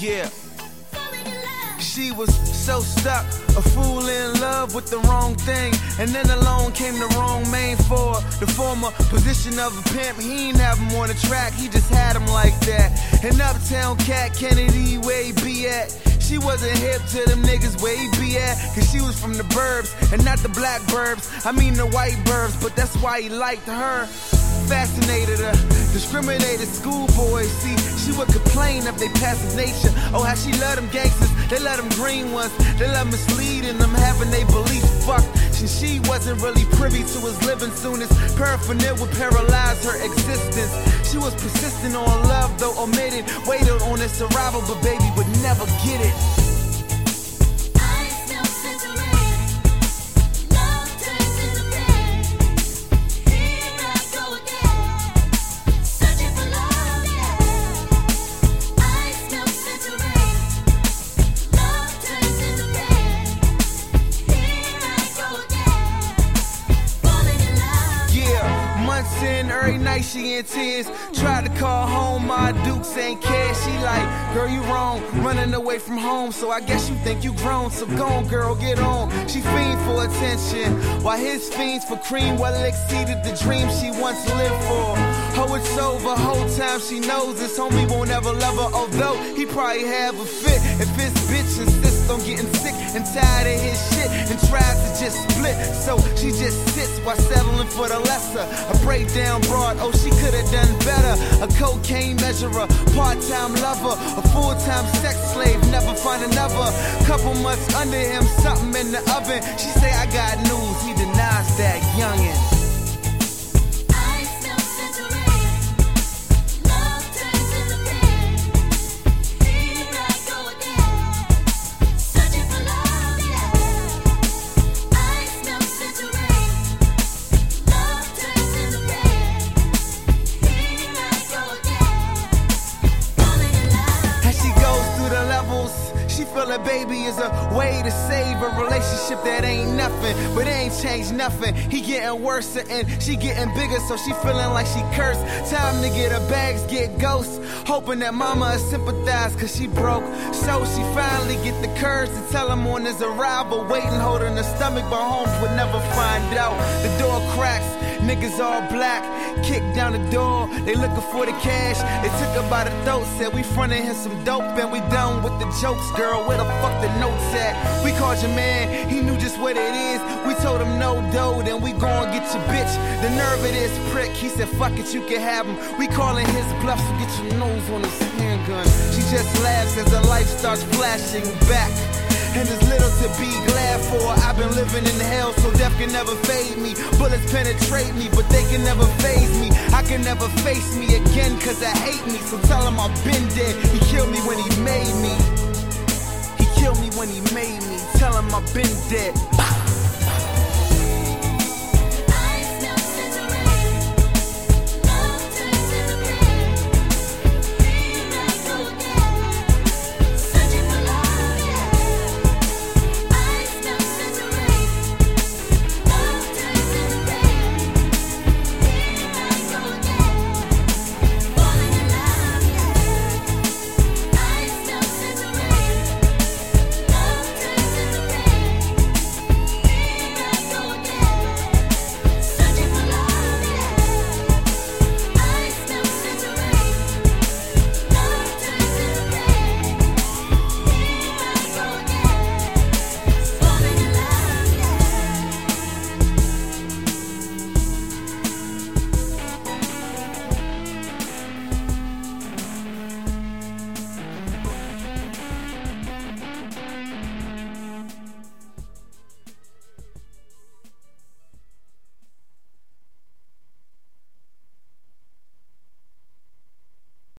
Yeah. She was so stuck, a fool in love with the wrong thing. And then along came the wrong main for the former position of a pimp. He ain't have him on the track, he just had him like that. And Uptown Cat Kennedy, where he be at? She wasn't hip to them niggas where he be at. Cause she was from the burbs and not the black burbs. I mean the white burbs, but that's why he liked her. Fascinated her, discriminated schoolboys. See, she would complain of their passive nature. Oh, how she love them gangsters, they love them green ones. They love misleading them, having their beliefs fucked. Since she wasn't really privy to his living soon as paraphernalia would paralyze her existence. She was persistent on love, though omitted. Waited on its arrival, but baby would never get it. Yeah, months in, every night she in tears. Tried to call home, my dukes ain't care. She like, girl, you wrong, running away from home. So I guess you think you grown. So go on, girl, get on. She fiend for attention, while his fiends for cream well exceeded the dream she once lived for. Oh, it's over, whole time she knows this homie won't ever love her. Although he probably have a fit if his bitch insists on getting sick and tired of his shit and tries to just split. So she just sits while settling for the lesser. A breakdown broad, oh, she could have done better. A cocaine measurer, part time lover, a full time sex slave, never find another. Couple months under him, something in the oven. She say, I got news, he denies that youngin'. Feel a baby is a way to save a relationship that ain't nothing, but it ain't changed nothing. He getting worse and she getting bigger, so she feeling like she cursed. Time to get her bags, get ghosts, hoping that mama sympathize cause she broke. So she finally get the courage to tell him on his arrival, waiting, holding her stomach, but Holmes would never find out. The door cracks. Niggas all black, kick down the door. They looking for the cash. They took her by the throat, said we frontin' him some dope, and we done with the jokes, girl. Where the fuck the notes at? We called your man, he knew just what it is. We told him no dough, then we gon' get your bitch. The nerve of this prick, he said fuck it, you can have him. We callin' his bluff, so get your nose on his handgun. She just laughs as her life starts flashing back. And there's little to be glad for. I've been living in hell, so death can never fade me. Bullets penetrate me, but they can never phase me. I can never face me again, cause I hate me. So tell him I've been dead. He killed me when he made me. He killed me when he made me. Tell him I've been dead.